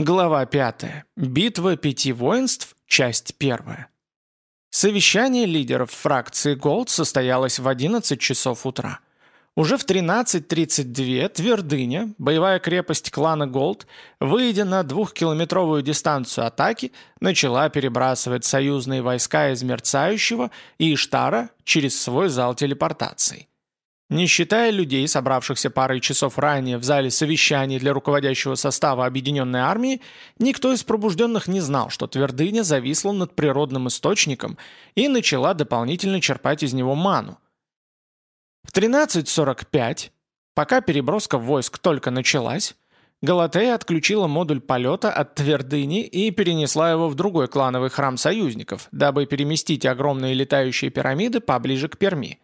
Глава 5. Битва пяти воинств. Часть 1. Совещание лидеров фракции Голд состоялось в 11 часов утра. Уже в 13.32 Твердыня, боевая крепость клана Голд, выйдя на двухкилометровую дистанцию атаки, начала перебрасывать союзные войска из Мерцающего и Иштара через свой зал телепортации. Не считая людей, собравшихся парой часов ранее в зале совещаний для руководящего состава Объединенной Армии, никто из пробужденных не знал, что твердыня зависла над природным источником и начала дополнительно черпать из него ману. В 13.45, пока переброска войск только началась, Галатея отключила модуль полета от твердыни и перенесла его в другой клановый храм союзников, дабы переместить огромные летающие пирамиды поближе к Перми.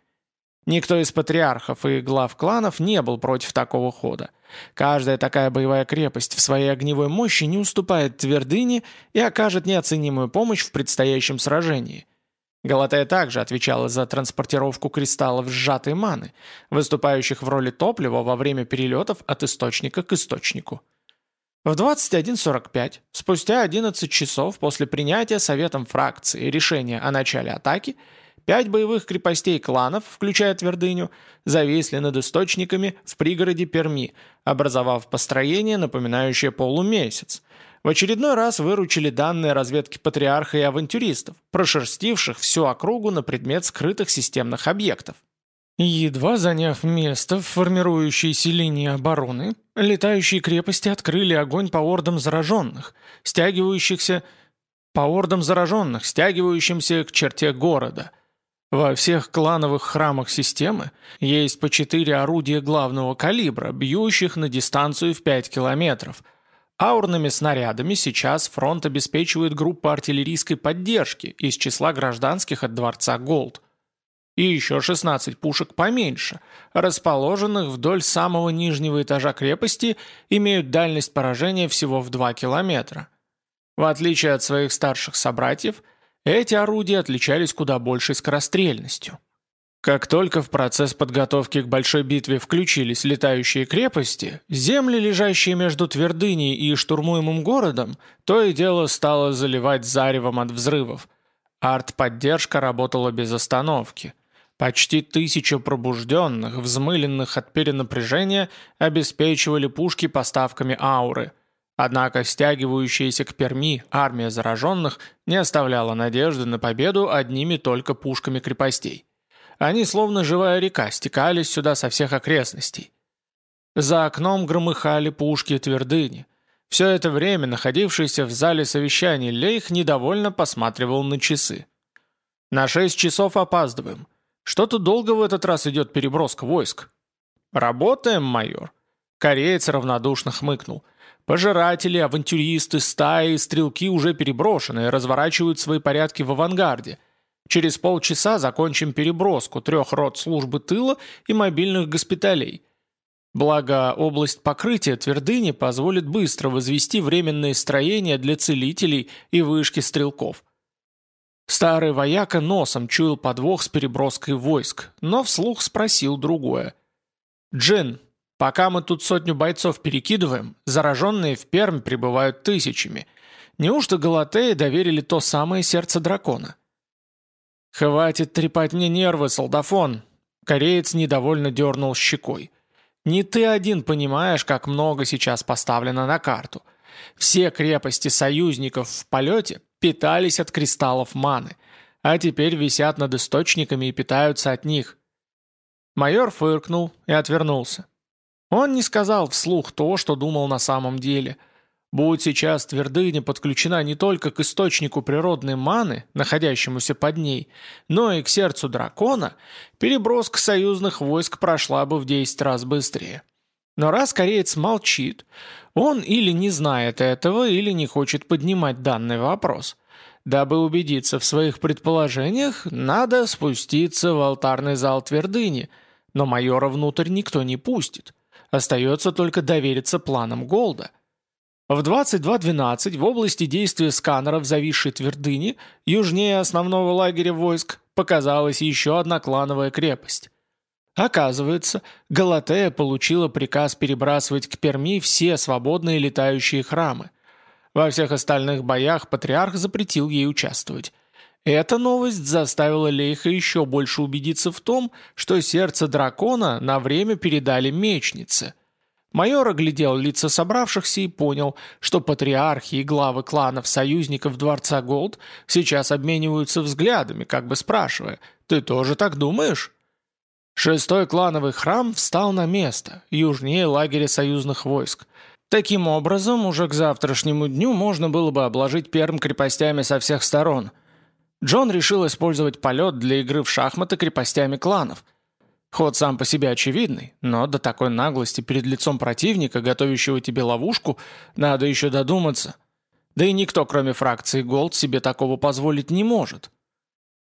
Никто из патриархов и глав кланов не был против такого хода. Каждая такая боевая крепость в своей огневой мощи не уступает твердыне и окажет неоценимую помощь в предстоящем сражении. Галатея также отвечала за транспортировку кристаллов сжатой маны, выступающих в роли топлива во время перелетов от источника к источнику. В 21.45, спустя 11 часов после принятия Советом фракции решения о начале атаки, Пять боевых крепостей кланов, включая твердыню, зависли над источниками в пригороде Перми, образовав построение, напоминающее полумесяц. В очередной раз выручили данные разведки патриарха и авантюристов, прошерстивших всю округу на предмет скрытых системных объектов. Едва заняв место в формирующейся линии обороны, летающие крепости открыли огонь по ордам зараженных, стягивающихся по ордам зараженных, стягивающимся к черте города – во всех клановых храмах системы есть по четыре орудия главного калибра, бьющих на дистанцию в 5 километров. Аурными снарядами сейчас фронт обеспечивает группа артиллерийской поддержки из числа гражданских от Дворца Голд. И еще 16 пушек поменьше, расположенных вдоль самого нижнего этажа крепости, имеют дальность поражения всего в 2 километра. В отличие от своих старших собратьев – эти орудия отличались куда большей скорострельностью. Как только в процесс подготовки к большой битве включились летающие крепости, земли, лежащие между твердыней и штурмуемым городом, то и дело стало заливать заревом от взрывов. Арт-поддержка работала без остановки. Почти тысяча пробужденных, взмыленных от перенапряжения, обеспечивали пушки поставками ауры – Однако стягивающаяся к Перми армия зараженных не оставляла надежды на победу одними только пушками крепостей. Они, словно живая река, стекались сюда со всех окрестностей. За окном громыхали пушки твердыни. Все это время находившийся в зале совещаний Лейх недовольно посматривал на часы. «На шесть часов опаздываем. Что-то долго в этот раз идет переброска войск». «Работаем, майор». Кореец равнодушно хмыкнул – Пожиратели, авантюристы, стаи, стрелки уже переброшены и разворачивают свои порядки в авангарде. Через полчаса закончим переброску трех рот службы тыла и мобильных госпиталей. Благо, область покрытия твердыни позволит быстро возвести временные строения для целителей и вышки стрелков. Старый вояка носом чуял подвох с переброской войск, но вслух спросил другое. «Джин, Пока мы тут сотню бойцов перекидываем, зараженные в Пермь прибывают тысячами. Неужто Галатеи доверили то самое сердце дракона? «Хватит трепать мне нервы, солдафон!» Кореец недовольно дернул щекой. «Не ты один понимаешь, как много сейчас поставлено на карту. Все крепости союзников в полете питались от кристаллов маны, а теперь висят над источниками и питаются от них». Майор фыркнул и отвернулся. Он не сказал вслух то, что думал на самом деле. Будь сейчас твердыня подключена не только к источнику природной маны, находящемуся под ней, но и к сердцу дракона, переброска союзных войск прошла бы в 10 раз быстрее. Но раз кореец молчит, он или не знает этого, или не хочет поднимать данный вопрос. Дабы убедиться в своих предположениях, надо спуститься в алтарный зал твердыни, но майора внутрь никто не пустит. Остается только довериться планам Голда. В 22.12 в области действия сканеров зависшей твердыни, южнее основного лагеря войск, показалась еще одна клановая крепость. Оказывается, Галатея получила приказ перебрасывать к Перми все свободные летающие храмы. Во всех остальных боях патриарх запретил ей участвовать. Эта новость заставила Лейха еще больше убедиться в том, что сердце дракона на время передали мечнице. Майор оглядел лица собравшихся и понял, что патриархи и главы кланов союзников Дворца Голд сейчас обмениваются взглядами, как бы спрашивая, «Ты тоже так думаешь?» Шестой клановый храм встал на место, южнее лагеря союзных войск. Таким образом, уже к завтрашнему дню можно было бы обложить Перм крепостями со всех сторон – Джон решил использовать полет для игры в шахматы крепостями кланов. Ход сам по себе очевидный, но до такой наглости перед лицом противника, готовящего тебе ловушку, надо еще додуматься. Да и никто, кроме фракции Голд, себе такого позволить не может.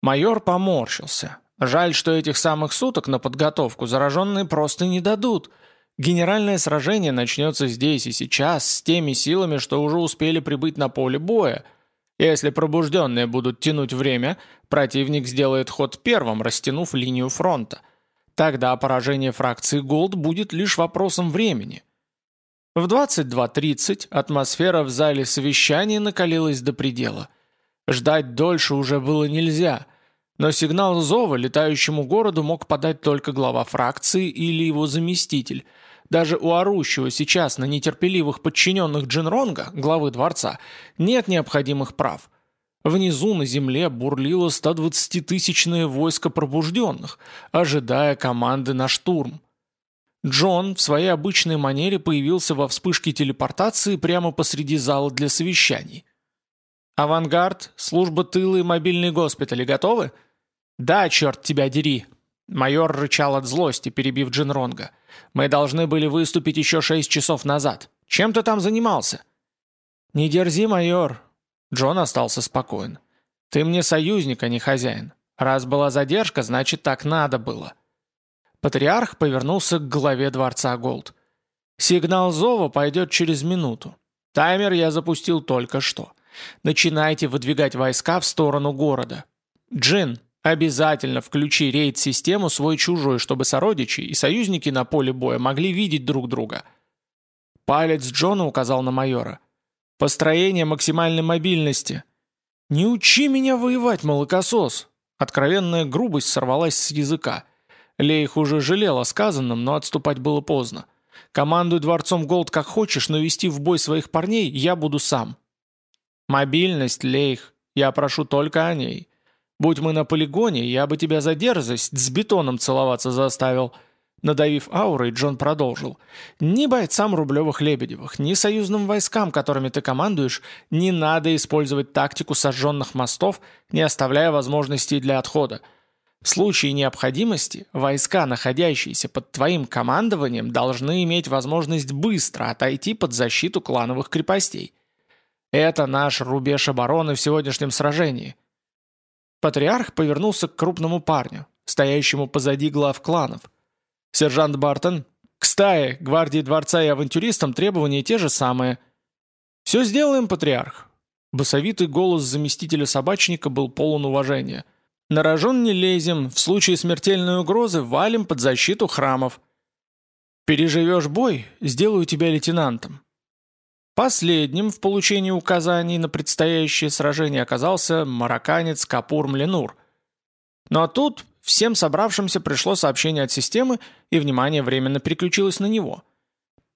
Майор поморщился. Жаль, что этих самых суток на подготовку зараженные просто не дадут. Генеральное сражение начнется здесь и сейчас с теми силами, что уже успели прибыть на поле боя – если пробужденные будут тянуть время, противник сделает ход первым, растянув линию фронта. Тогда поражение фракции Голд будет лишь вопросом времени. В 22.30 атмосфера в зале совещания накалилась до предела. Ждать дольше уже было нельзя, но сигнал зова летающему городу мог подать только глава фракции или его заместитель – даже у орущего сейчас на нетерпеливых подчиненных Джинронга, главы дворца, нет необходимых прав. Внизу на земле бурлило 120-тысячное войско пробужденных, ожидая команды на штурм. Джон в своей обычной манере появился во вспышке телепортации прямо посреди зала для совещаний. «Авангард, служба тыла и мобильный госпиталь готовы?» «Да, черт тебя дери!» Майор рычал от злости, перебив Джинронга. Мы должны были выступить еще шесть часов назад. Чем ты там занимался?» «Не дерзи, майор». Джон остался спокоен. «Ты мне союзник, а не хозяин. Раз была задержка, значит, так надо было». Патриарх повернулся к главе дворца Голд. «Сигнал зова пойдет через минуту. Таймер я запустил только что. Начинайте выдвигать войска в сторону города. Джин, Обязательно включи рейд-систему свой-чужой, чтобы сородичи и союзники на поле боя могли видеть друг друга. Палец Джона указал на майора. Построение максимальной мобильности. «Не учи меня воевать, молокосос!» Откровенная грубость сорвалась с языка. Лейх уже жалел о сказанном, но отступать было поздно. «Командуй дворцом Голд как хочешь, но вести в бой своих парней я буду сам». «Мобильность, Лейх, я прошу только о ней. Будь мы на полигоне, я бы тебя за дерзость с бетоном целоваться заставил». Надавив аурой, Джон продолжил. «Ни бойцам Рублевых-Лебедевых, ни союзным войскам, которыми ты командуешь, не надо использовать тактику сожженных мостов, не оставляя возможностей для отхода. В случае необходимости войска, находящиеся под твоим командованием, должны иметь возможность быстро отойти под защиту клановых крепостей. Это наш рубеж обороны в сегодняшнем сражении. Патриарх повернулся к крупному парню, стоящему позади глав кланов. «Сержант Бартон, к стае, гвардии дворца и авантюристам требования те же самые». «Все сделаем, патриарх». Басовитый голос заместителя собачника был полон уважения. «На рожон не лезем, в случае смертельной угрозы валим под защиту храмов». «Переживешь бой, сделаю тебя лейтенантом. Последним в получении указаний на предстоящее сражение оказался марокканец Капур Мленур. Но тут всем собравшимся пришло сообщение от системы, и внимание временно переключилось на него.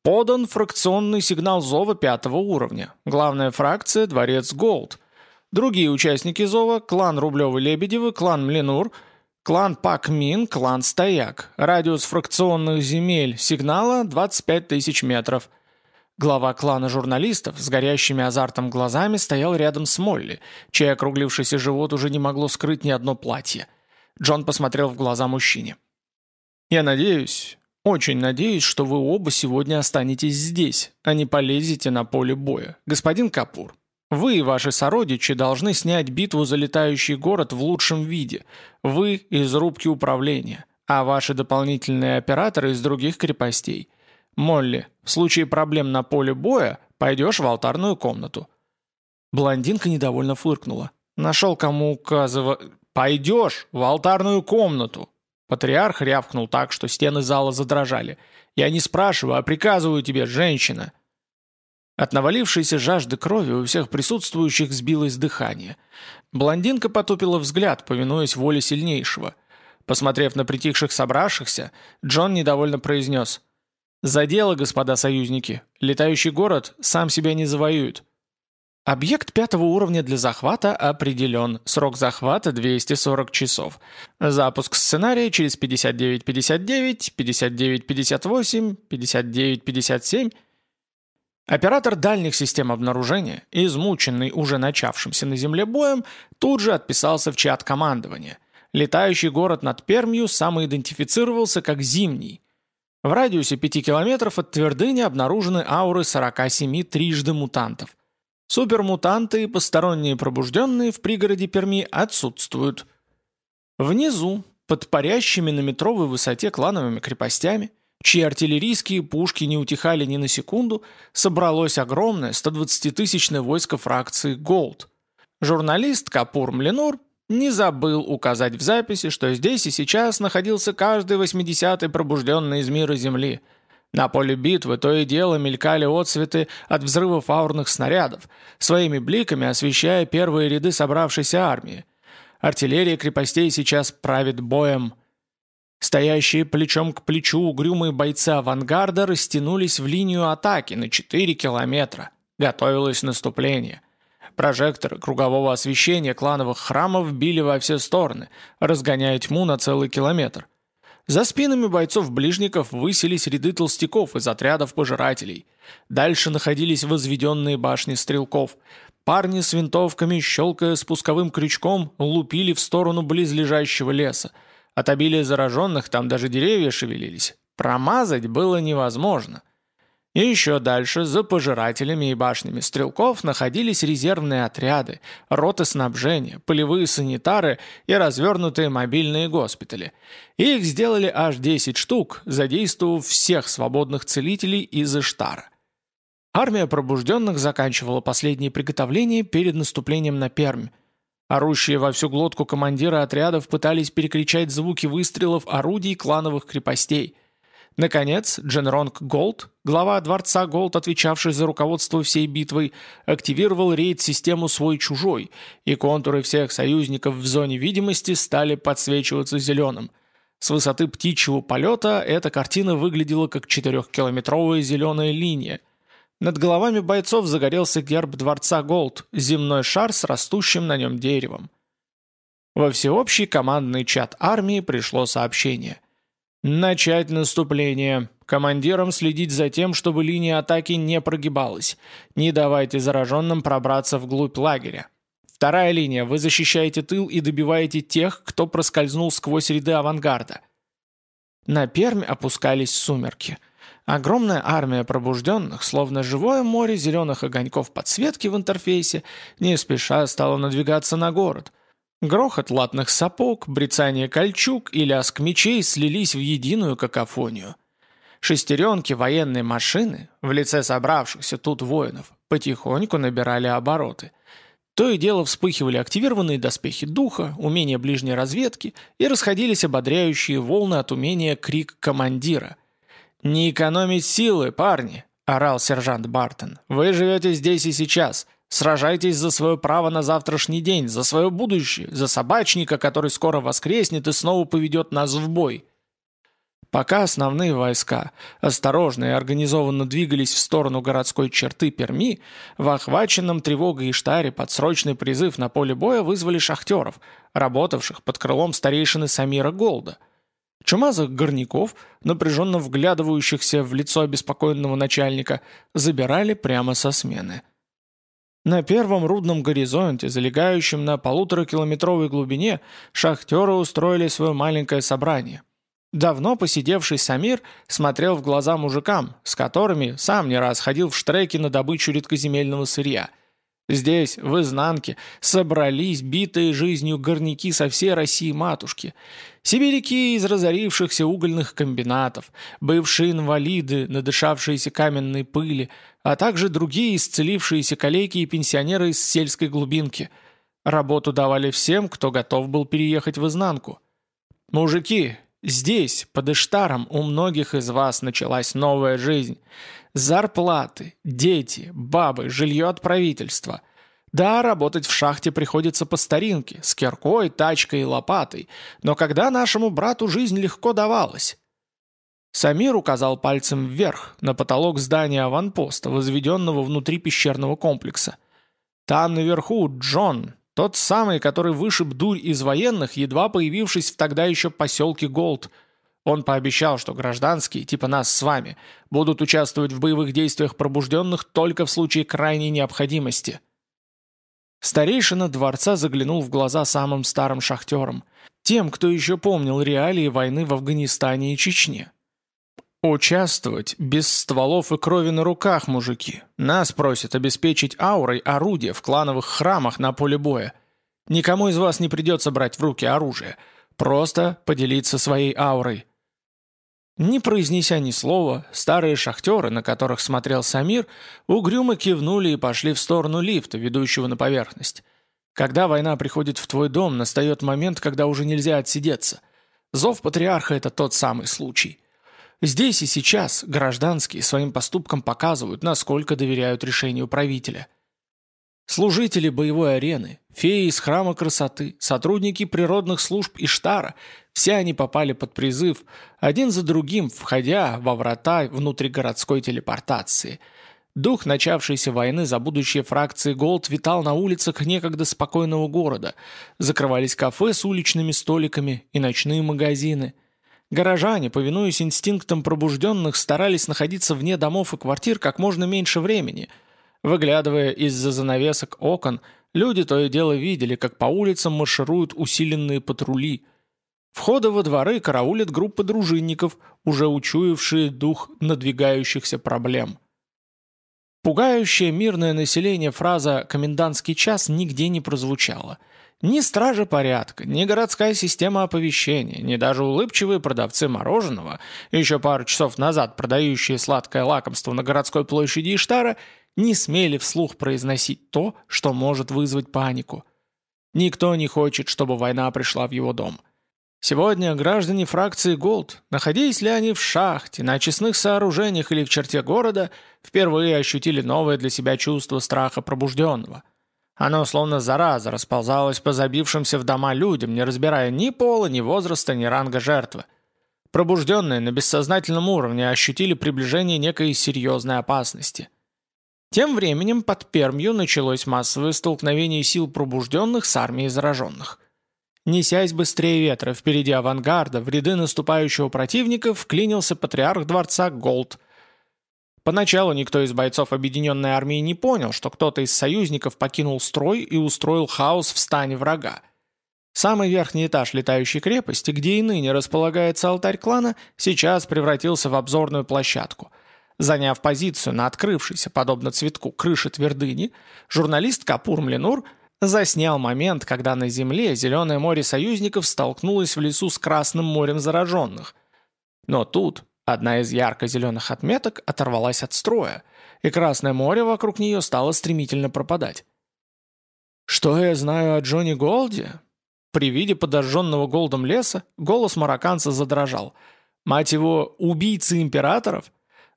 Подан фракционный сигнал зова пятого уровня. Главная фракция – Дворец Голд. Другие участники зова – клан Рублевы-Лебедевы, клан Мленур, клан Пак-Мин, клан Стояк. Радиус фракционных земель сигнала – 25 тысяч метров – Глава клана журналистов с горящими азартом глазами стоял рядом с Молли, чей округлившийся живот уже не могло скрыть ни одно платье. Джон посмотрел в глаза мужчине. «Я надеюсь, очень надеюсь, что вы оба сегодня останетесь здесь, а не полезете на поле боя. Господин Капур, вы и ваши сородичи должны снять битву за летающий город в лучшем виде. Вы из рубки управления, а ваши дополнительные операторы из других крепостей. «Молли, в случае проблем на поле боя пойдешь в алтарную комнату». Блондинка недовольно фыркнула. «Нашел кому указывать...» «Пойдешь в алтарную комнату!» Патриарх рявкнул так, что стены зала задрожали. «Я не спрашиваю, а приказываю тебе, женщина!» От навалившейся жажды крови у всех присутствующих сбилось дыхание. Блондинка потупила взгляд, повинуясь воле сильнейшего. Посмотрев на притихших собравшихся, Джон недовольно произнес «За дело, господа союзники. Летающий город сам себя не завоюет». Объект пятого уровня для захвата определен. Срок захвата 240 часов. Запуск сценария через 59.59, 59.58, 59.57 Оператор дальних систем обнаружения, измученный уже начавшимся на Земле боем, тут же отписался в чат командования. Летающий город над Пермью самоидентифицировался как «Зимний». В радиусе 5 километров от твердыни обнаружены ауры 47 трижды мутантов. Супермутанты и посторонние пробужденные в пригороде Перми отсутствуют. Внизу, под парящими на метровой высоте клановыми крепостями, чьи артиллерийские пушки не утихали ни на секунду, собралось огромное 120-тысячное войско фракции «Голд». Журналист Капур Мленур не забыл указать в записи, что здесь и сейчас находился каждый 80-й пробужденный из мира Земли. На поле битвы то и дело мелькали отсветы от взрывов аурных снарядов, своими бликами освещая первые ряды собравшейся армии. Артиллерия крепостей сейчас правит боем – Стоящие плечом к плечу угрюмые бойцы авангарда растянулись в линию атаки на 4 километра. Готовилось наступление. Прожекторы кругового освещения клановых храмов били во все стороны, разгоняя тьму на целый километр. За спинами бойцов-ближников высились ряды толстяков из отрядов пожирателей. Дальше находились возведенные башни стрелков. Парни с винтовками, щелкая спусковым крючком, лупили в сторону близлежащего леса. От обилия зараженных там даже деревья шевелились. Промазать было невозможно. И еще дальше, за пожирателями и башнями стрелков, находились резервные отряды, роты снабжения, полевые санитары и развернутые мобильные госпитали. их сделали аж 10 штук, задействовав всех свободных целителей из Иштара. Армия пробужденных заканчивала последние приготовления перед наступлением на Пермь, Орущие во всю глотку командиры отрядов пытались перекричать звуки выстрелов орудий клановых крепостей. Наконец, Дженронг Голд, глава дворца Голд, отвечавший за руководство всей битвой, активировал рейд-систему «Свой-чужой», и контуры всех союзников в зоне видимости стали подсвечиваться зеленым. С высоты птичьего полета эта картина выглядела как четырехкилометровая зеленая линия – над головами бойцов загорелся герб дворца Голд, земной шар с растущим на нем деревом. Во всеобщий командный чат армии пришло сообщение. «Начать наступление. Командирам следить за тем, чтобы линия атаки не прогибалась. Не давайте зараженным пробраться вглубь лагеря. Вторая линия. Вы защищаете тыл и добиваете тех, кто проскользнул сквозь ряды авангарда». На Пермь опускались сумерки – Огромная армия пробужденных, словно живое море зеленых огоньков подсветки в интерфейсе, не спеша стала надвигаться на город. Грохот латных сапог, брецание кольчуг и лязг мечей слились в единую какофонию. Шестеренки военной машины, в лице собравшихся тут воинов, потихоньку набирали обороты. То и дело вспыхивали активированные доспехи духа, умения ближней разведки и расходились ободряющие волны от умения крик командира – «Не экономить силы, парни!» – орал сержант Бартон. «Вы живете здесь и сейчас. Сражайтесь за свое право на завтрашний день, за свое будущее, за собачника, который скоро воскреснет и снова поведет нас в бой». Пока основные войска осторожно и организованно двигались в сторону городской черты Перми, в охваченном тревогой Иштаре под срочный призыв на поле боя вызвали шахтеров, работавших под крылом старейшины Самира Голда – Чумазых горняков, напряженно вглядывающихся в лицо обеспокоенного начальника, забирали прямо со смены. На первом рудном горизонте, залегающем на полуторакилометровой глубине, шахтеры устроили свое маленькое собрание. Давно посидевший Самир смотрел в глаза мужикам, с которыми сам не раз ходил в штреки на добычу редкоземельного сырья – Здесь, в изнанке, собрались битые жизнью горняки со всей России-матушки. Сибиряки из разорившихся угольных комбинатов, бывшие инвалиды, надышавшиеся каменной пыли, а также другие исцелившиеся калеки и пенсионеры из сельской глубинки. Работу давали всем, кто готов был переехать в изнанку. «Мужики, Здесь, под Иштаром, у многих из вас началась новая жизнь. Зарплаты, дети, бабы, жилье от правительства. Да, работать в шахте приходится по старинке, с киркой, тачкой и лопатой. Но когда нашему брату жизнь легко давалась? Самир указал пальцем вверх, на потолок здания аванпоста, возведенного внутри пещерного комплекса. Там наверху Джон, тот самый, который вышиб дурь из военных, едва появившись в тогда еще поселке Голд. Он пообещал, что гражданские, типа нас с вами, будут участвовать в боевых действиях пробужденных только в случае крайней необходимости. Старейшина дворца заглянул в глаза самым старым шахтерам, тем, кто еще помнил реалии войны в Афганистане и Чечне. «Участвовать без стволов и крови на руках, мужики. Нас просят обеспечить аурой орудия в клановых храмах на поле боя. Никому из вас не придется брать в руки оружие. Просто поделиться своей аурой». Не произнеся ни слова, старые шахтеры, на которых смотрел Самир, угрюмо кивнули и пошли в сторону лифта, ведущего на поверхность. Когда война приходит в твой дом, настает момент, когда уже нельзя отсидеться. Зов патриарха – это тот самый случай. Здесь и сейчас гражданские своим поступкам показывают, насколько доверяют решению правителя. Служители боевой арены, феи из храма красоты, сотрудники природных служб Иштара – все они попали под призыв, один за другим, входя во врата внутригородской телепортации. Дух начавшейся войны за будущее фракции Голд витал на улицах некогда спокойного города. Закрывались кафе с уличными столиками и ночные магазины – Горожане, повинуясь инстинктам пробужденных, старались находиться вне домов и квартир как можно меньше времени. Выглядывая из-за занавесок окон, люди то и дело видели, как по улицам маршируют усиленные патрули. Входы во дворы караулят группы дружинников, уже учуявшие дух надвигающихся проблем. Пугающая мирное население фраза «комендантский час» нигде не прозвучала – ни стража порядка, ни городская система оповещения, ни даже улыбчивые продавцы мороженого, еще пару часов назад продающие сладкое лакомство на городской площади Иштара, не смели вслух произносить то, что может вызвать панику. Никто не хочет, чтобы война пришла в его дом. Сегодня граждане фракции Голд, находясь ли они в шахте, на очистных сооружениях или в черте города, впервые ощутили новое для себя чувство страха пробужденного – оно словно зараза расползалось по забившимся в дома людям, не разбирая ни пола, ни возраста, ни ранга жертвы. Пробужденные на бессознательном уровне ощутили приближение некой серьезной опасности. Тем временем под Пермью началось массовое столкновение сил пробужденных с армией зараженных. Несясь быстрее ветра впереди авангарда, в ряды наступающего противника вклинился патриарх дворца Голд – Поначалу никто из бойцов объединенной армии не понял, что кто-то из союзников покинул строй и устроил хаос в стане врага. Самый верхний этаж летающей крепости, где и ныне располагается алтарь клана, сейчас превратился в обзорную площадку. Заняв позицию на открывшейся, подобно цветку, крыше твердыни, журналист Капур Млинур заснял момент, когда на земле Зеленое море союзников столкнулось в лесу с Красным морем зараженных. Но тут, Одна из ярко-зеленых отметок оторвалась от строя, и Красное море вокруг нее стало стремительно пропадать. «Что я знаю о Джонни Голде?» При виде подожженного голдом леса голос марокканца задрожал. «Мать его, убийцы императоров?»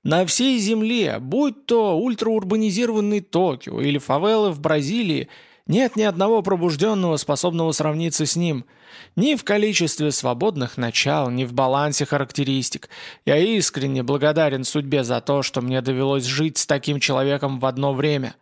На всей земле, будь то ультраурбанизированный Токио или фавелы в Бразилии, нет ни одного пробужденного, способного сравниться с ним – ни в количестве свободных начал, ни в балансе характеристик. Я искренне благодарен судьбе за то, что мне довелось жить с таким человеком в одно время.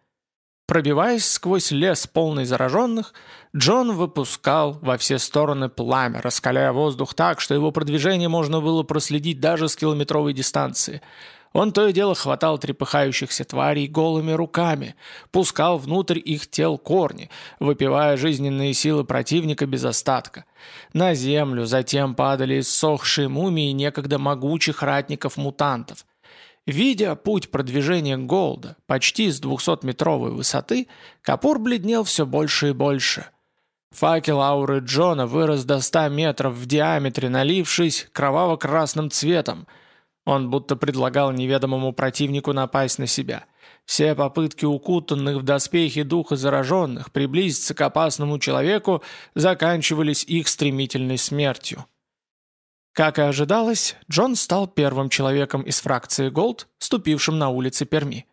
Пробиваясь сквозь лес, полный зараженных, Джон выпускал во все стороны пламя, раскаляя воздух так, что его продвижение можно было проследить даже с километровой дистанции – он то и дело хватал трепыхающихся тварей голыми руками, пускал внутрь их тел корни, выпивая жизненные силы противника без остатка. На землю затем падали иссохшие мумии некогда могучих ратников-мутантов. Видя путь продвижения Голда почти с 200-метровой высоты, Капур бледнел все больше и больше. Факел ауры Джона вырос до 100 метров в диаметре, налившись кроваво-красным цветом – он будто предлагал неведомому противнику напасть на себя. Все попытки укутанных в доспехи духа зараженных приблизиться к опасному человеку заканчивались их стремительной смертью. Как и ожидалось, Джон стал первым человеком из фракции Голд, ступившим на улицы Перми.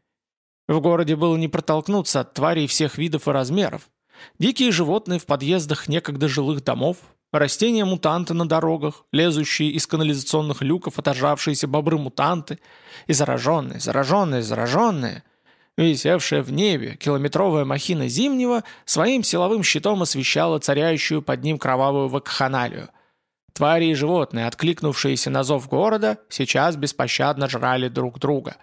В городе было не протолкнуться от тварей всех видов и размеров. Дикие животные в подъездах некогда жилых домов, растения-мутанты на дорогах, лезущие из канализационных люков отожравшиеся бобры-мутанты и зараженные, зараженные, зараженные. Висевшая в небе километровая махина Зимнего своим силовым щитом освещала царящую под ним кровавую вакханалию – Твари и животные, откликнувшиеся на зов города, сейчас беспощадно жрали друг друга.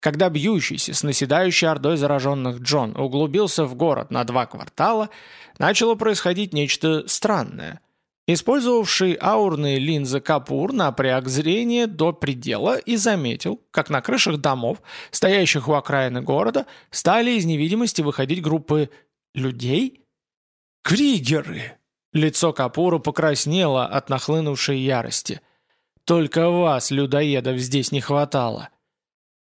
Когда бьющийся с наседающей ордой зараженных Джон углубился в город на два квартала, начало происходить нечто странное. Использовавший аурные линзы Капур напряг зрение до предела и заметил, как на крышах домов, стоящих у окраины города, стали из невидимости выходить группы людей? Кригеры! Лицо Капуру покраснело от нахлынувшей ярости. «Только вас, людоедов, здесь не хватало».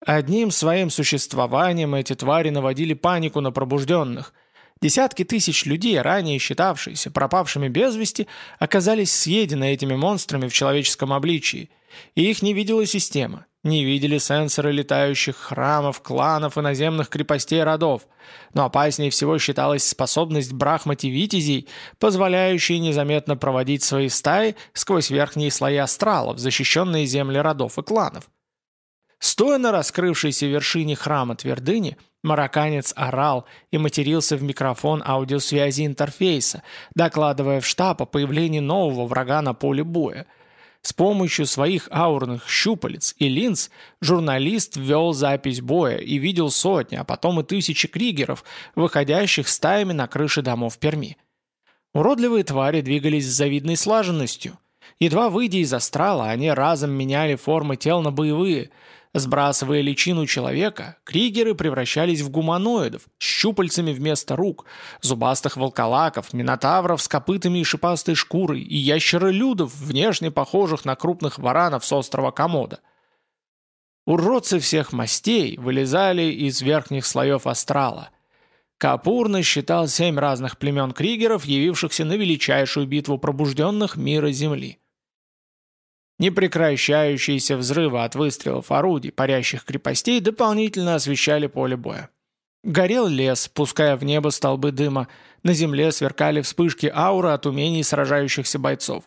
Одним своим существованием эти твари наводили панику на пробужденных. Десятки тысяч людей, ранее считавшиеся пропавшими без вести, оказались съедены этими монстрами в человеческом обличии, и их не видела система. Не видели сенсоры летающих храмов, кланов и наземных крепостей родов. Но опаснее всего считалась способность брахмати-витязей, позволяющая незаметно проводить свои стаи сквозь верхние слои астралов, защищенные земли родов и кланов. Стоя на раскрывшейся вершине храма твердыни, марокканец орал и матерился в микрофон аудиосвязи интерфейса, докладывая в штаб о появлении нового врага на поле боя – с помощью своих аурных щупалец и линз журналист ввел запись боя и видел сотни, а потом и тысячи кригеров, выходящих стаями на крыши домов Перми. Уродливые твари двигались с завидной слаженностью. Едва выйдя из астрала, они разом меняли формы тел на боевые – Сбрасывая личину человека, кригеры превращались в гуманоидов, с щупальцами вместо рук, зубастых волколаков, минотавров с копытами и шипастой шкурой и ящеролюдов, внешне похожих на крупных варанов с острова Комода. Уродцы всех мастей вылезали из верхних слоев астрала. Капур насчитал семь разных племен кригеров, явившихся на величайшую битву пробужденных мира Земли. Непрекращающиеся взрывы от выстрелов орудий, парящих крепостей, дополнительно освещали поле боя. Горел лес, пуская в небо столбы дыма, на земле сверкали вспышки ауры от умений сражающихся бойцов.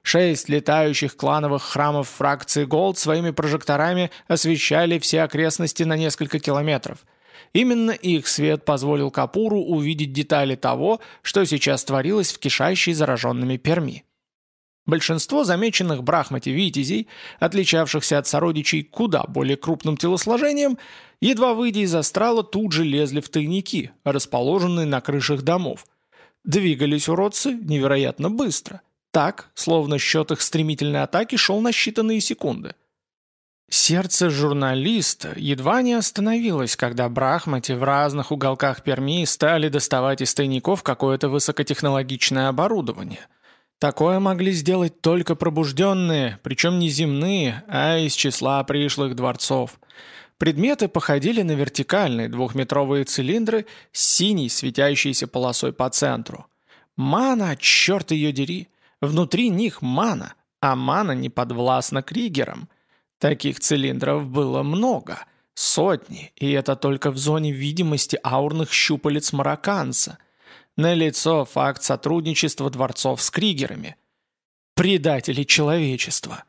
Шесть летающих клановых храмов фракции Голд своими прожекторами освещали все окрестности на несколько километров. Именно их свет позволил Капуру увидеть детали того, что сейчас творилось в кишащей зараженными Перми. Большинство замеченных брахмати витязей, отличавшихся от сородичей куда более крупным телосложением, едва выйдя из астрала, тут же лезли в тайники, расположенные на крышах домов. Двигались уродцы невероятно быстро. Так, словно счет их стремительной атаки шел на считанные секунды. Сердце журналиста едва не остановилось, когда брахмати в разных уголках Перми стали доставать из тайников какое-то высокотехнологичное оборудование – Такое могли сделать только пробужденные, причем не земные, а из числа пришлых дворцов. Предметы походили на вертикальные двухметровые цилиндры с синей светящейся полосой по центру. Мана, черт ее дери! Внутри них мана, а мана не подвластна кригерам. Таких цилиндров было много, сотни, и это только в зоне видимости аурных щупалец марокканца. Налицо факт сотрудничества дворцов с кригерами. Предатели человечества.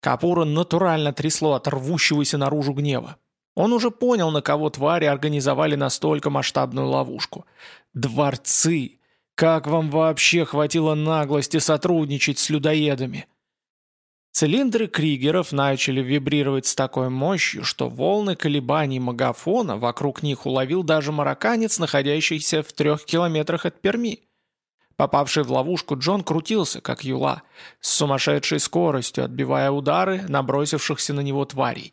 Капура натурально трясло от рвущегося наружу гнева. Он уже понял, на кого твари организовали настолько масштабную ловушку. Дворцы! Как вам вообще хватило наглости сотрудничать с людоедами? Цилиндры Кригеров начали вибрировать с такой мощью, что волны колебаний магафона вокруг них уловил даже марокканец, находящийся в трех километрах от Перми. Попавший в ловушку Джон крутился, как юла, с сумасшедшей скоростью, отбивая удары набросившихся на него тварей.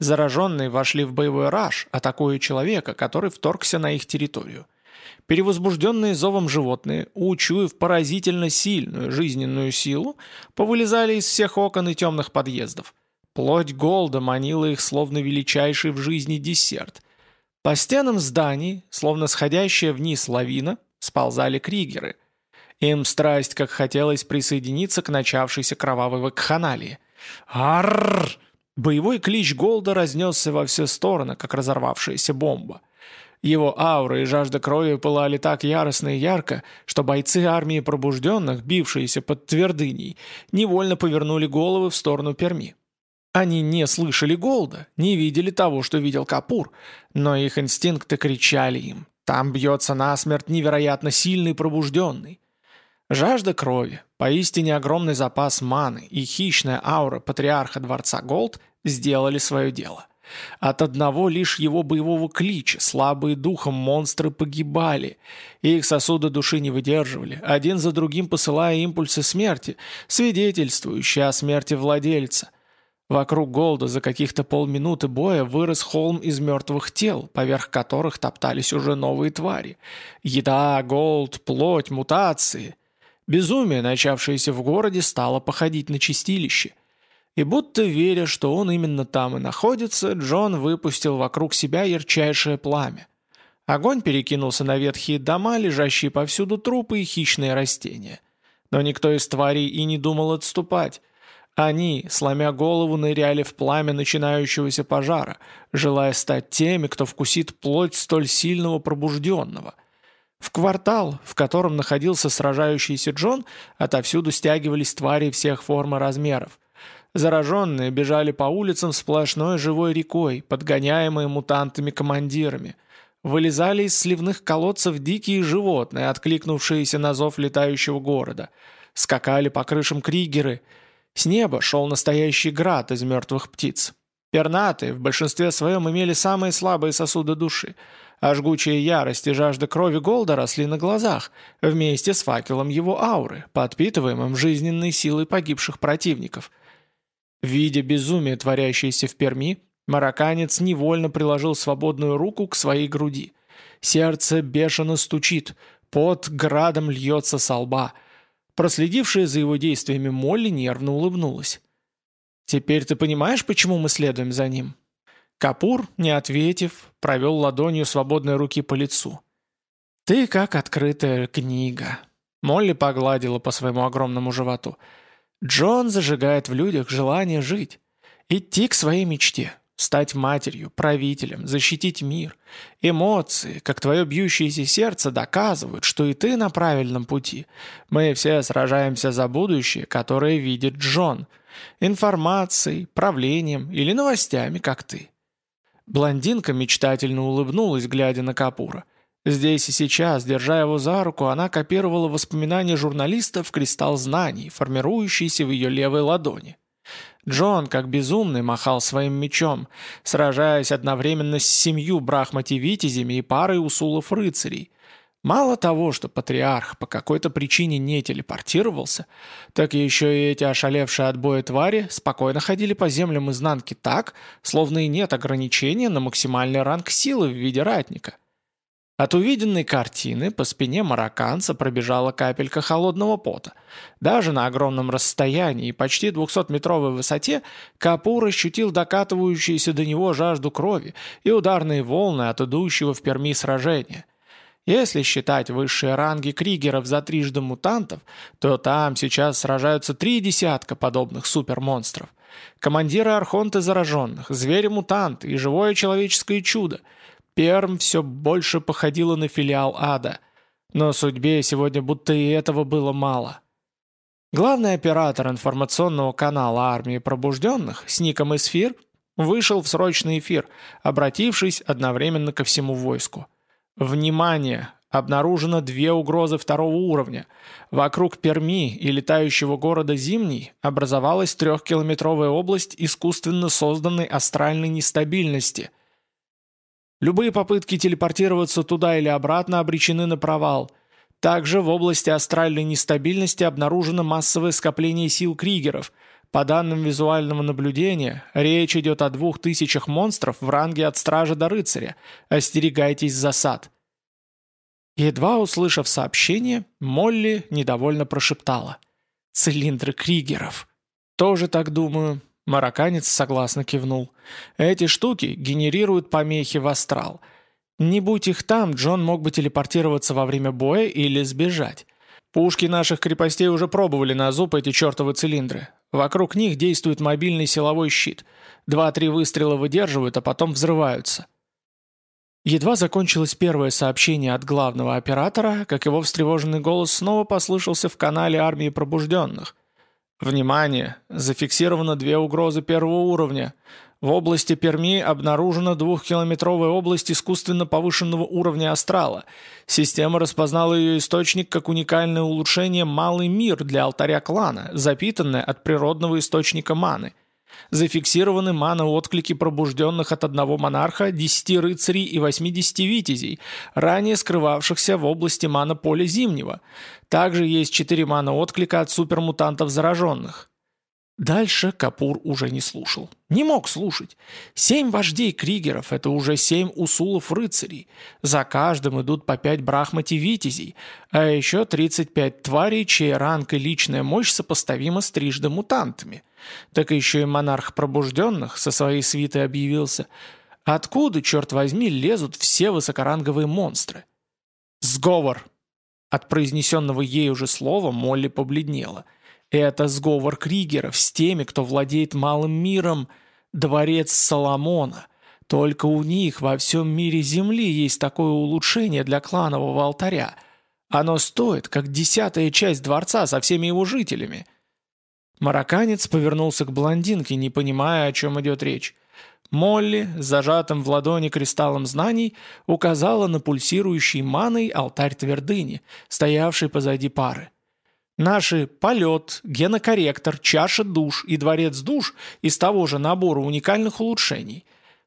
Зараженные вошли в боевой раж, атакуя человека, который вторгся на их территорию. Перевозбужденные зовом животные, учуяв поразительно сильную жизненную силу, повылезали из всех окон и темных подъездов. Плоть Голда манила их, словно величайший в жизни десерт. По стенам зданий, словно сходящая вниз лавина, сползали кригеры. Им страсть, как хотелось присоединиться к начавшейся кровавой вакханалии. Арррр! Боевой клич Голда разнесся во все стороны, как разорвавшаяся бомба. Его аура и жажда крови пылали так яростно и ярко, что бойцы армии пробужденных, бившиеся под твердыней, невольно повернули головы в сторону Перми. Они не слышали Голда, не видели того, что видел Капур, но их инстинкты кричали им «Там бьется насмерть невероятно сильный пробужденный». Жажда крови, поистине огромный запас маны и хищная аура патриарха Дворца Голд сделали свое дело. От одного лишь его боевого клича слабые духом монстры погибали, их сосуды души не выдерживали, один за другим посылая импульсы смерти, свидетельствующие о смерти владельца. Вокруг Голда за каких-то полминуты боя вырос холм из мертвых тел, поверх которых топтались уже новые твари. Еда, голд, плоть, мутации. Безумие, начавшееся в городе, стало походить на чистилище. И будто веря, что он именно там и находится, Джон выпустил вокруг себя ярчайшее пламя. Огонь перекинулся на ветхие дома, лежащие повсюду трупы и хищные растения. Но никто из тварей и не думал отступать. Они, сломя голову, ныряли в пламя начинающегося пожара, желая стать теми, кто вкусит плоть столь сильного пробужденного. В квартал, в котором находился сражающийся Джон, отовсюду стягивались твари всех форм и размеров. Зараженные бежали по улицам сплошной живой рекой, подгоняемые мутантами-командирами. Вылезали из сливных колодцев дикие животные, откликнувшиеся на зов летающего города. Скакали по крышам кригеры. С неба шел настоящий град из мертвых птиц. Пернатые в большинстве своем имели самые слабые сосуды души, а жгучая ярость и жажда крови Голда росли на глазах, вместе с факелом его ауры, подпитываемым жизненной силой погибших противников – Видя безумие, творящееся в Перми, марокканец невольно приложил свободную руку к своей груди. Сердце бешено стучит, пот градом льется со лба. Проследившая за его действиями Молли нервно улыбнулась. «Теперь ты понимаешь, почему мы следуем за ним?» Капур, не ответив, провел ладонью свободной руки по лицу. «Ты как открытая книга». Молли погладила по своему огромному животу – Джон зажигает в людях желание жить, идти к своей мечте, стать матерью, правителем, защитить мир. Эмоции, как твое бьющееся сердце, доказывают, что и ты на правильном пути. Мы все сражаемся за будущее, которое видит Джон. Информацией, правлением или новостями, как ты. Блондинка мечтательно улыбнулась, глядя на Капура. Здесь и сейчас, держа его за руку, она копировала воспоминания журналиста в кристалл знаний, формирующийся в ее левой ладони. Джон, как безумный, махал своим мечом, сражаясь одновременно с семью брахмати-витязями и парой усулов-рыцарей. Мало того, что патриарх по какой-то причине не телепортировался, так еще и эти ошалевшие от боя твари спокойно ходили по землям изнанки так, словно и нет ограничения на максимальный ранг силы в виде ратника. От увиденной картины по спине марокканца пробежала капелька холодного пота. Даже на огромном расстоянии и почти 200-метровой высоте Капур ощутил докатывающуюся до него жажду крови и ударные волны от идущего в Перми сражения. Если считать высшие ранги кригеров за трижды мутантов, то там сейчас сражаются три десятка подобных супермонстров. Командиры архонты зараженных, звери-мутанты и живое человеческое чудо – Перм все больше походила на филиал ада. Но судьбе сегодня будто и этого было мало. Главный оператор информационного канала армии пробужденных с ником Эсфир вышел в срочный эфир, обратившись одновременно ко всему войску. «Внимание! Обнаружено две угрозы второго уровня. Вокруг Перми и летающего города Зимний образовалась трехкилометровая область искусственно созданной астральной нестабильности – Любые попытки телепортироваться туда или обратно обречены на провал. Также в области астральной нестабильности обнаружено массовое скопление сил кригеров. По данным визуального наблюдения, речь идет о двух тысячах монстров в ранге от стража до рыцаря. Остерегайтесь засад. Едва услышав сообщение, Молли недовольно прошептала. «Цилиндры кригеров». «Тоже так думаю. Марокканец согласно кивнул. «Эти штуки генерируют помехи в астрал. Не будь их там, Джон мог бы телепортироваться во время боя или сбежать. Пушки наших крепостей уже пробовали на зуб эти чертовы цилиндры. Вокруг них действует мобильный силовой щит. Два-три выстрела выдерживают, а потом взрываются. Едва закончилось первое сообщение от главного оператора, как его встревоженный голос снова послышался в канале армии пробужденных. «Внимание! Зафиксировано две угрозы первого уровня. В области Перми обнаружена двухкилометровая область искусственно повышенного уровня астрала. Система распознала ее источник как уникальное улучшение «Малый мир» для алтаря клана, запитанное от природного источника маны. Зафиксированы мана-отклики пробужденных от одного монарха, 10 рыцарей и 80 витязей, ранее скрывавшихся в области мана-поля Зимнего. Также есть 4 мана-отклика от супермутантов зараженных. Дальше Капур уже не слушал. Не мог слушать. Семь вождей Кригеров — это уже семь усулов рыцарей. За каждым идут по пять брахмати витязей, а еще 35 тварей, чей ранг и личная мощь сопоставима с трижды мутантами. Так еще и монарх пробужденных со своей свитой объявился. Откуда, черт возьми, лезут все высокоранговые монстры? Сговор! От произнесенного ей уже слова Молли побледнела — это сговор Кригеров с теми, кто владеет малым миром, дворец Соломона. Только у них во всем мире Земли есть такое улучшение для кланового алтаря. Оно стоит, как десятая часть дворца со всеми его жителями. Марокканец повернулся к блондинке, не понимая, о чем идет речь. Молли, зажатым в ладони кристаллом знаний, указала на пульсирующий маной алтарь твердыни, стоявший позади пары. Наши полет, генокорректор, чаша душ и дворец душ из того же набора уникальных улучшений.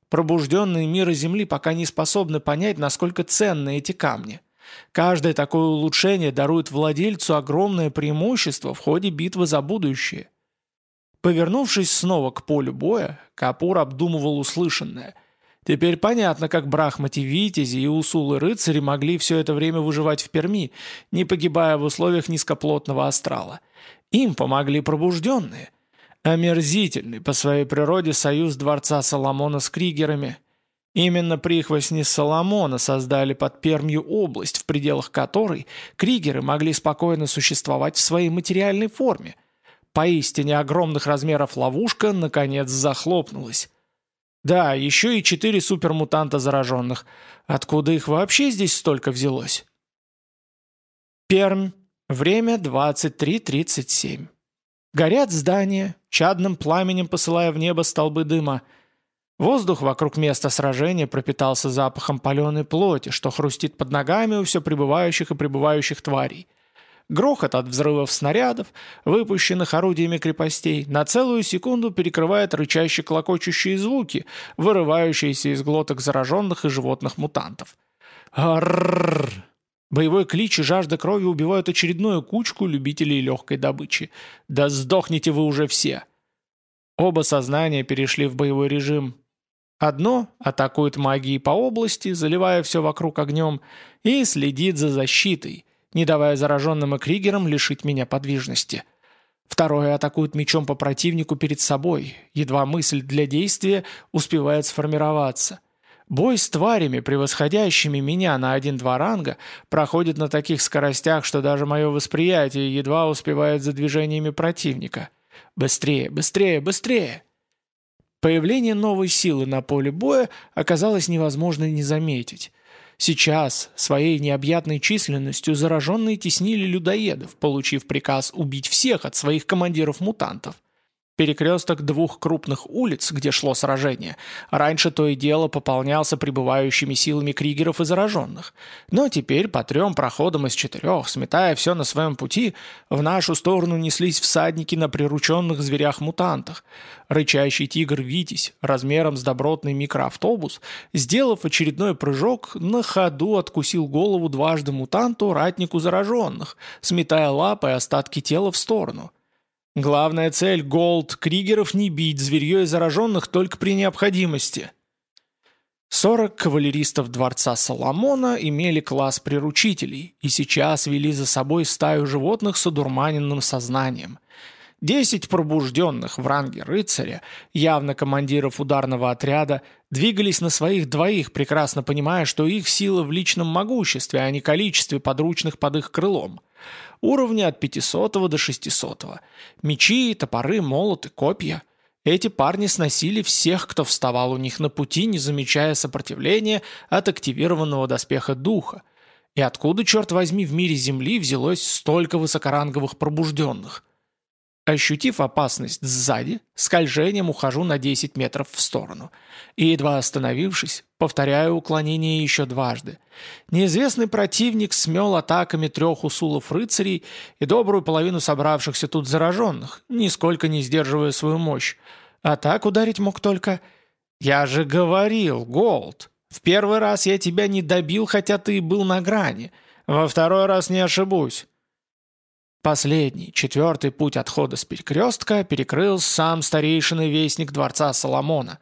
Пробужденные мира Земли пока не способны понять, насколько ценны эти камни. Каждое такое улучшение дарует владельцу огромное преимущество в ходе битвы за будущее. Повернувшись снова к полю боя, Капур обдумывал услышанное – Теперь понятно, как брахмати Витязи и Усулы-рыцари могли все это время выживать в Перми, не погибая в условиях низкоплотного астрала. Им помогли пробужденные. Омерзительный по своей природе союз дворца Соломона с Кригерами. Именно прихвостни Соломона создали под Пермью область, в пределах которой Кригеры могли спокойно существовать в своей материальной форме. Поистине огромных размеров ловушка, наконец, захлопнулась. Да, еще и четыре супермутанта зараженных. Откуда их вообще здесь столько взялось? Пермь. Время 23.37. Горят здания, чадным пламенем посылая в небо столбы дыма. Воздух вокруг места сражения пропитался запахом паленой плоти, что хрустит под ногами у все прибывающих и прибывающих тварей. Грохот от взрывов снарядов, выпущенных орудиями крепостей, на целую секунду перекрывает рычащие клокочущие звуки, вырывающиеся из глоток зараженных и животных-мутантов. Арррррр! Боевой клич и жажда крови убивают очередную кучку любителей легкой добычи. Да сдохните вы уже все! Оба сознания перешли в боевой режим. Одно атакует магией по области, заливая все вокруг огнем, и следит за защитой – не давая зараженным и Кригерам лишить меня подвижности. Второе атакует мечом по противнику перед собой, едва мысль для действия успевает сформироваться. Бой с тварями, превосходящими меня на один-два ранга, проходит на таких скоростях, что даже мое восприятие едва успевает за движениями противника. Быстрее, быстрее, быстрее! Появление новой силы на поле боя оказалось невозможно не заметить. Сейчас своей необъятной численностью зараженные теснили людоедов, получив приказ убить всех от своих командиров-мутантов. Перекресток двух крупных улиц, где шло сражение, раньше то и дело пополнялся прибывающими силами кригеров и зараженных. Но теперь по трем проходам из четырех, сметая все на своем пути, в нашу сторону неслись всадники на прирученных зверях-мутантах. Рычащий тигр Витязь, размером с добротный микроавтобус, сделав очередной прыжок, на ходу откусил голову дважды мутанту, ратнику зараженных, сметая лапой остатки тела в сторону. Главная цель Голд Кригеров не бить зверье и зараженных только при необходимости. 40 кавалеристов дворца Соломона имели класс приручителей и сейчас вели за собой стаю животных с одурманенным сознанием. Десять пробужденных в ранге рыцаря, явно командиров ударного отряда, двигались на своих двоих, прекрасно понимая, что их сила в личном могуществе, а не количестве подручных под их крылом – Уровни от 500 до 600. Мечи, топоры, молоты, копья. Эти парни сносили всех, кто вставал у них на пути, не замечая сопротивления от активированного доспеха духа. И откуда, черт возьми, в мире Земли взялось столько высокоранговых пробужденных? Ощутив опасность сзади, скольжением ухожу на 10 метров в сторону. И, едва остановившись, повторяю уклонение еще дважды. Неизвестный противник смел атаками трех усулов рыцарей и добрую половину собравшихся тут зараженных, нисколько не сдерживая свою мощь. А так ударить мог только... «Я же говорил, Голд! В первый раз я тебя не добил, хотя ты и был на грани. Во второй раз не ошибусь». Последний, четвертый путь отхода с перекрестка перекрыл сам старейший вестник дворца Соломона.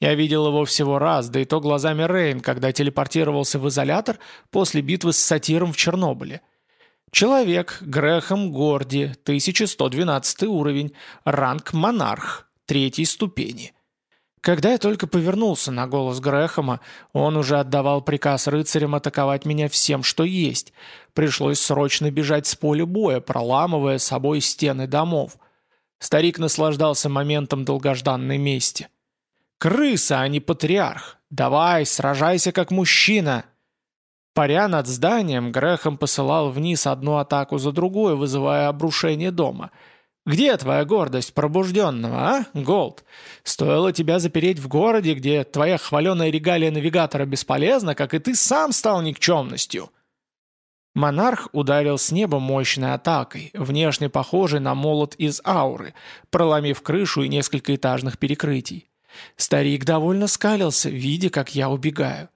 Я видел его всего раз, да и то глазами Рейн, когда телепортировался в изолятор после битвы с сатиром в Чернобыле. Человек, Грехом Горди, 1112 уровень, ранг монарх, третьей ступени. Когда я только повернулся на голос Грэхэма, он уже отдавал приказ рыцарям атаковать меня всем, что есть. Пришлось срочно бежать с поля боя, проламывая собой стены домов. Старик наслаждался моментом долгожданной мести. «Крыса, а не патриарх! Давай, сражайся как мужчина!» Паря над зданием, Грэхэм посылал вниз одну атаку за другой, вызывая обрушение дома — где твоя гордость пробужденного, а, Голд? Стоило тебя запереть в городе, где твоя хваленая регалия навигатора бесполезна, как и ты сам стал никчемностью». Монарх ударил с неба мощной атакой, внешне похожей на молот из ауры, проломив крышу и несколько этажных перекрытий. Старик довольно скалился, видя, как я убегаю.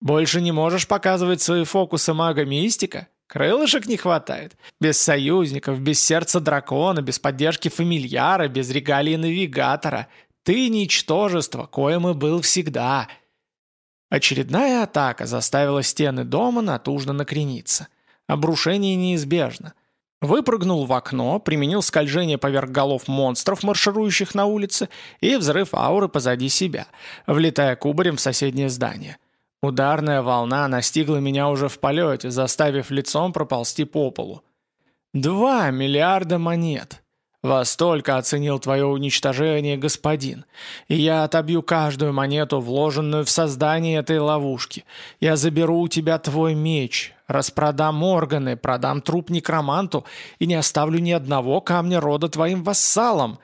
«Больше не можешь показывать свои фокусы мага-мистика? Крылышек не хватает. Без союзников, без сердца дракона, без поддержки фамильяра, без регалии навигатора. Ты ничтожество, коим и был всегда. Очередная атака заставила стены дома натужно накрениться. Обрушение неизбежно. Выпрыгнул в окно, применил скольжение поверх голов монстров, марширующих на улице, и взрыв ауры позади себя, влетая кубарем в соседнее здание. Ударная волна настигла меня уже в полете, заставив лицом проползти по полу. «Два миллиарда монет!» «Во столько оценил твое уничтожение, господин. И я отобью каждую монету, вложенную в создание этой ловушки. Я заберу у тебя твой меч, распродам органы, продам труп некроманту и не оставлю ни одного камня рода твоим вассалам».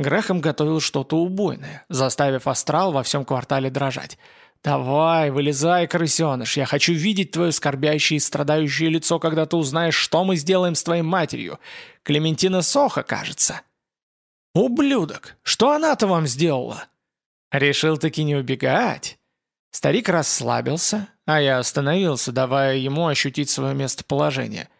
Грехом готовил что-то убойное, заставив астрал во всем квартале дрожать. «Давай, вылезай, крысеныш, я хочу видеть твое скорбящее и страдающее лицо, когда ты узнаешь, что мы сделаем с твоей матерью. Клементина Соха, кажется». «Ублюдок! Что она-то вам сделала?» «Решил-таки не убегать?» Старик расслабился, а я остановился, давая ему ощутить свое местоположение –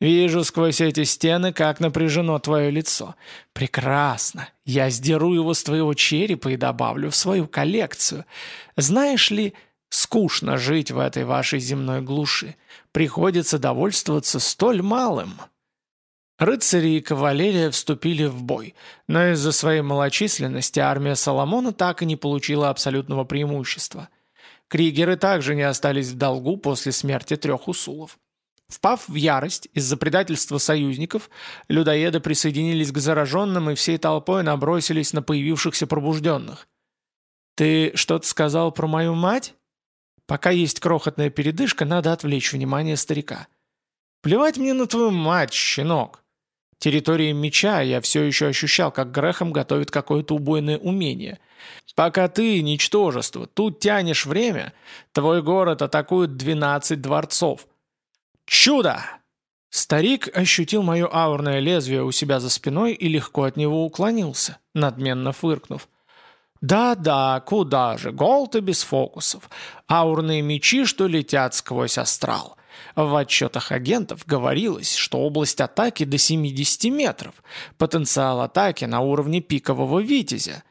Вижу сквозь эти стены, как напряжено твое лицо. Прекрасно. Я сдеру его с твоего черепа и добавлю в свою коллекцию. Знаешь ли, скучно жить в этой вашей земной глуши. Приходится довольствоваться столь малым». Рыцари и кавалерия вступили в бой, но из-за своей малочисленности армия Соломона так и не получила абсолютного преимущества. Кригеры также не остались в долгу после смерти трех усулов. Впав в ярость из-за предательства союзников, людоеды присоединились к зараженным и всей толпой набросились на появившихся пробужденных. «Ты что-то сказал про мою мать?» «Пока есть крохотная передышка, надо отвлечь внимание старика». «Плевать мне на твою мать, щенок!» Территории меча я все еще ощущал, как Грехом готовит какое-то убойное умение. Пока ты, ничтожество, тут тянешь время, твой город атакуют 12 дворцов – «Чудо!» Старик ощутил мое аурное лезвие у себя за спиной и легко от него уклонился, надменно фыркнув. «Да-да, куда же, голд и без фокусов. Аурные мечи, что летят сквозь астрал. В отчетах агентов говорилось, что область атаки до 70 метров, потенциал атаки на уровне пикового витязя.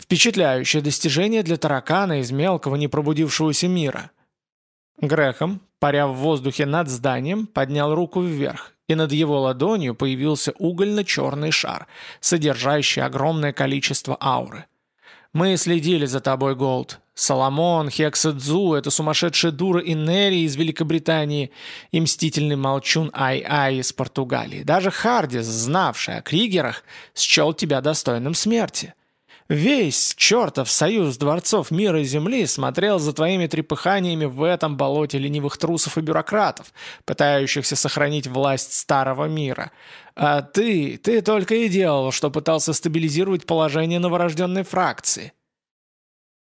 Впечатляющее достижение для таракана из мелкого непробудившегося мира. Грехом, паря в воздухе над зданием, поднял руку вверх, и над его ладонью появился угольно-черный шар, содержащий огромное количество ауры. «Мы следили за тобой, Голд. Соломон, Хексадзу, эта сумасшедшая дура Инери из Великобритании и мстительный молчун Ай-Ай из Португалии. Даже Хардис, знавший о Кригерах, счел тебя достойным смерти. Весь чертов союз дворцов мира и земли смотрел за твоими трепыханиями в этом болоте ленивых трусов и бюрократов, пытающихся сохранить власть старого мира. А ты, ты только и делал, что пытался стабилизировать положение новорожденной фракции.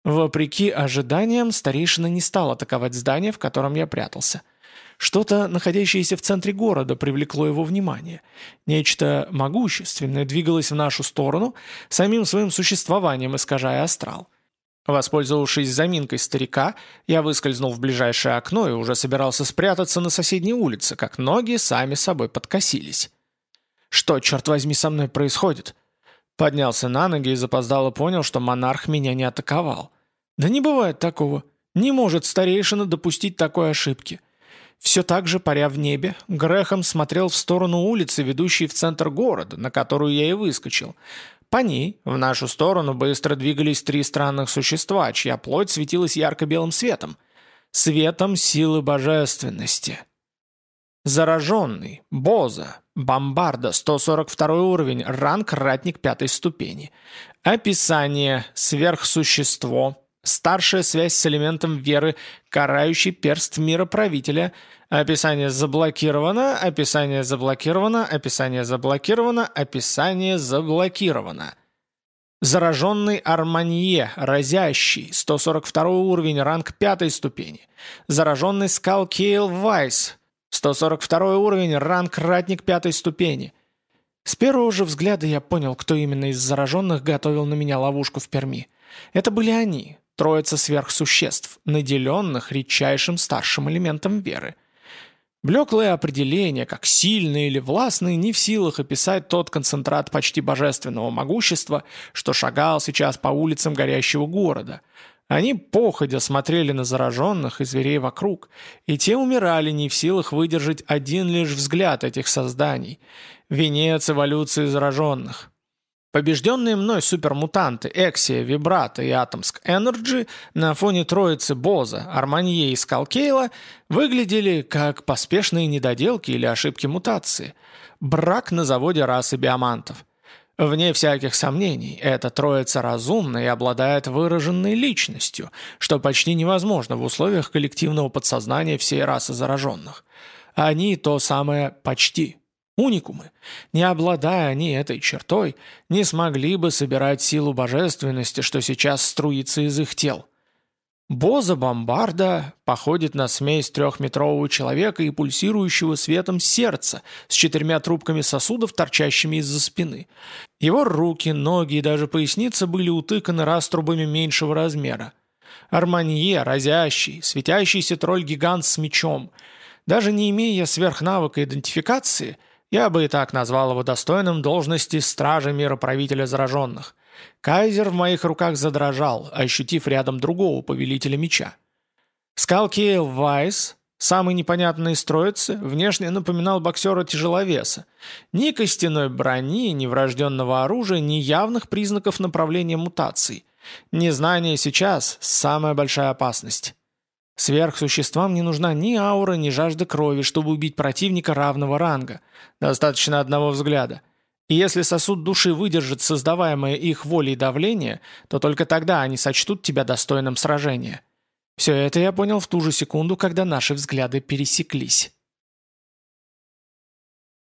Вопреки ожиданиям, старейшина не стал атаковать здание, в котором я прятался – что-то, находящееся в центре города, привлекло его внимание. Нечто могущественное двигалось в нашу сторону, самим своим существованием искажая астрал. Воспользовавшись заминкой старика, я выскользнул в ближайшее окно и уже собирался спрятаться на соседней улице, как ноги сами собой подкосились. «Что, черт возьми, со мной происходит?» Поднялся на ноги и запоздало понял, что монарх меня не атаковал. «Да не бывает такого. Не может старейшина допустить такой ошибки. Все так же, паря в небе, Грехом смотрел в сторону улицы, ведущей в центр города, на которую я и выскочил. По ней, в нашу сторону, быстро двигались три странных существа, чья плоть светилась ярко-белым светом. Светом силы божественности. Зараженный, Боза, Бомбарда, 142 уровень, ранг ратник пятой ступени. Описание, сверхсущество, старшая связь с элементом веры, карающий перст мира правителя. Описание заблокировано, описание заблокировано, описание заблокировано, описание заблокировано. Зараженный Арманье, разящий, 142 уровень, ранг 5 ступени. Зараженный Скал Кейл Вайс, 142 уровень, ранг ратник 5 ступени. С первого же взгляда я понял, кто именно из зараженных готовил на меня ловушку в Перми. Это были они, троица сверхсуществ, наделенных редчайшим старшим элементом веры. Блеклое определение, как сильные или властные, не в силах описать тот концентрат почти божественного могущества, что шагал сейчас по улицам горящего города. Они походя смотрели на зараженных и зверей вокруг, и те умирали не в силах выдержать один лишь взгляд этих созданий. Венец эволюции зараженных. Побежденные мной супермутанты Эксия, Вибрата и Атомск Энерджи на фоне троицы Боза, Арманье и Скалкейла выглядели как поспешные недоделки или ошибки мутации. Брак на заводе расы биомантов. Вне всяких сомнений, эта троица разумна и обладает выраженной личностью, что почти невозможно в условиях коллективного подсознания всей расы зараженных. Они то самое «почти». Уникумы, не обладая они этой чертой, не смогли бы собирать силу божественности, что сейчас струится из их тел. Боза Бомбарда походит на смесь трехметрового человека и пульсирующего светом сердца с четырьмя трубками сосудов, торчащими из-за спины. Его руки, ноги и даже поясница были утыканы раструбами меньшего размера. Арманье, разящий, светящийся тролль-гигант с мечом. Даже не имея сверхнавыка идентификации – я бы и так назвал его достойным должности стража мироправителя зараженных. Кайзер в моих руках задрожал, ощутив рядом другого повелителя меча. Скалкейл Вайс, самый непонятный из троицы, внешне напоминал боксера-тяжеловеса. Ни костяной брони, ни врожденного оружия, ни явных признаков направления мутаций. Незнание сейчас – самая большая опасность. Сверхсуществам не нужна ни аура, ни жажда крови, чтобы убить противника равного ранга. Достаточно одного взгляда. И если сосуд души выдержит создаваемое их волей давление, то только тогда они сочтут тебя достойным сражения. Все это я понял в ту же секунду, когда наши взгляды пересеклись.